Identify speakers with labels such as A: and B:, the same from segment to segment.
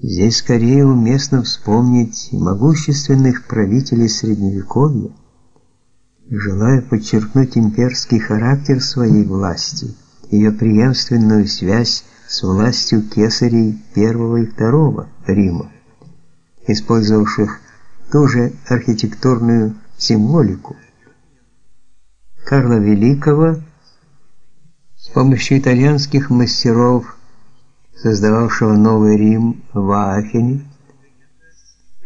A: Здесь скорее уместно вспомнить могущественных правителей средневековья, желая подчеркнуть имперский характер своей власти, ее преемственную связь с властью кесарей первого и второго Рима, использовавших ту же архитектурную символику. Карла Великого с помощью итальянских мастеров создававшего Новый Рим в Аахене,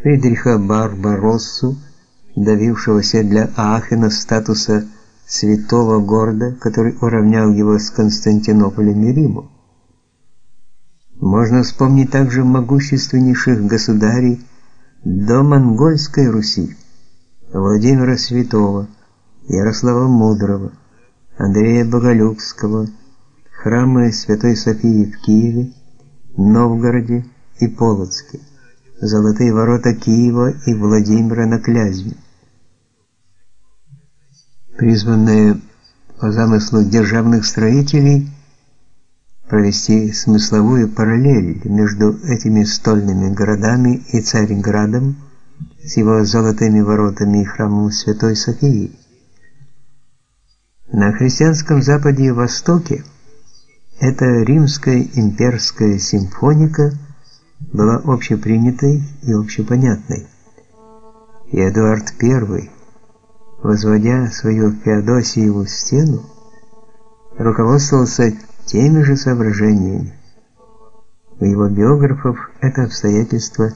A: Фридриха Барбароссу, добившегося для Аахена статуса святого города, который уравнял его с Константинополем и Римом. Можно вспомнить также могущественнейших государей до монгольской Руси: Владимира Святого, Ярослава Мудрого, Андрея Боголюбского, храмы Святой Софии в Киеве, Новгороде и Полоцке, золотые ворота Киева и Владимира на Клязьме. Призванные по замыслу державных строителей провести смысловую параллель между этими стольными городами и Царьградом с его золотыми воротами и храмом Святой Софии. На христианском западе и востоке эта римская имперская симфоника была общепринятой и общепонятной. И Эдуард I, возводя свою Феодосиеву стену, руководствовался теми же соображениями. У его биографов это обстоятельство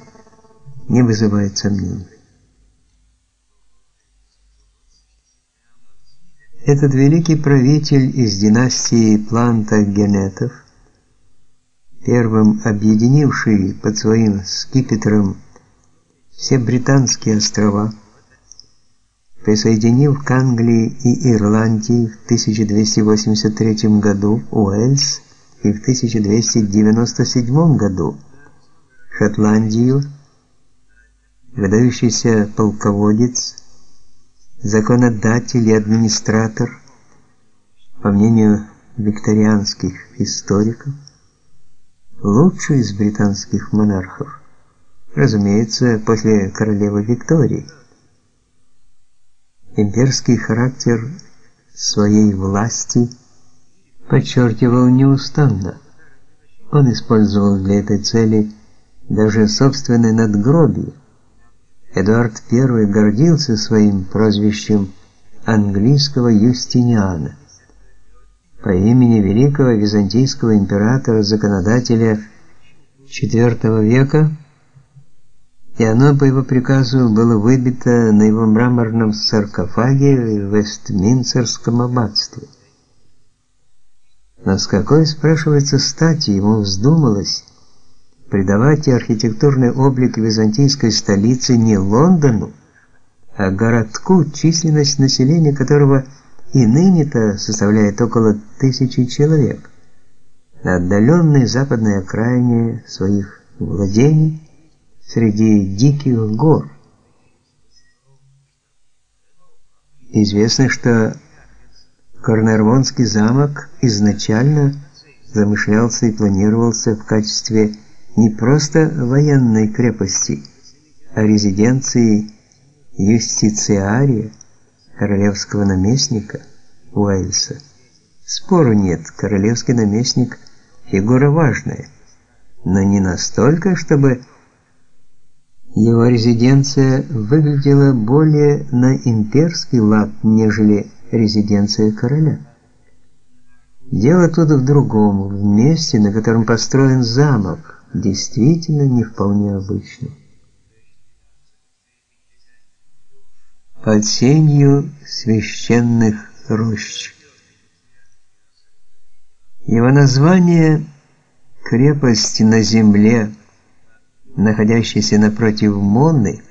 A: не вызывает сомнений. Этот великий правитель из династии Плантагенетов, первым объединивший под своим скипетром все британские острова, присоединив к Англии и Ирландии в 1283 году Уэльс и в 1297 году Шотландию, выдающийся полководец законодатель и администратор, по мнению викторианских историков, лучший из британских монархов, разумеется, после королевы Виктории. Имперский характер своей власти подчеркивал неустанно. Он использовал для этой цели даже собственное надгробие – Эдуард I гордился своим прозвищем английского Юстиниана по имени великого византийского императора-законодателя IV века, и оно по его приказу было выбито на его мраморном саркофаге в Вестминстерском аббатстве. Но с какой, спрашивается, стати ему вздумалось придавать архитектурный облик византийской столицы не Лондону, а городку, численность населения которого и ныне-то составляет около тысячи человек, на отдаленной западной окраине своих владений среди диких гор. Известно, что Корнервонский замок изначально замышлялся и планировался в качестве не просто военной крепости, а резиденции юстициария, королевского наместника Уэльса. Спору нет, королевский наместник фигура важная, но не настолько, чтобы его резиденция выглядела более на имперский лад, нежели резиденция короля. Дело тут в другом, в месте, на котором построен замок действительно не вполне обычным. Под сенью священных рощ. Его название крепость на земле, находящаяся напротив Монны,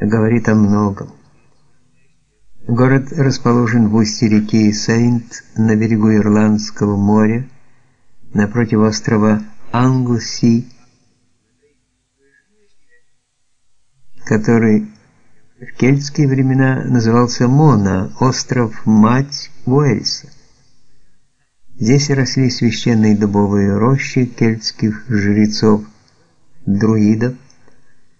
A: говорит о многом. Город расположен в устье реки Сейнт на берегу Ирландского моря, напротив острова Англси, который в кельтские времена назывался Мона, остров мать Уэльса. Здесь росли священные дубовые рощи кельтских жрецов, друидов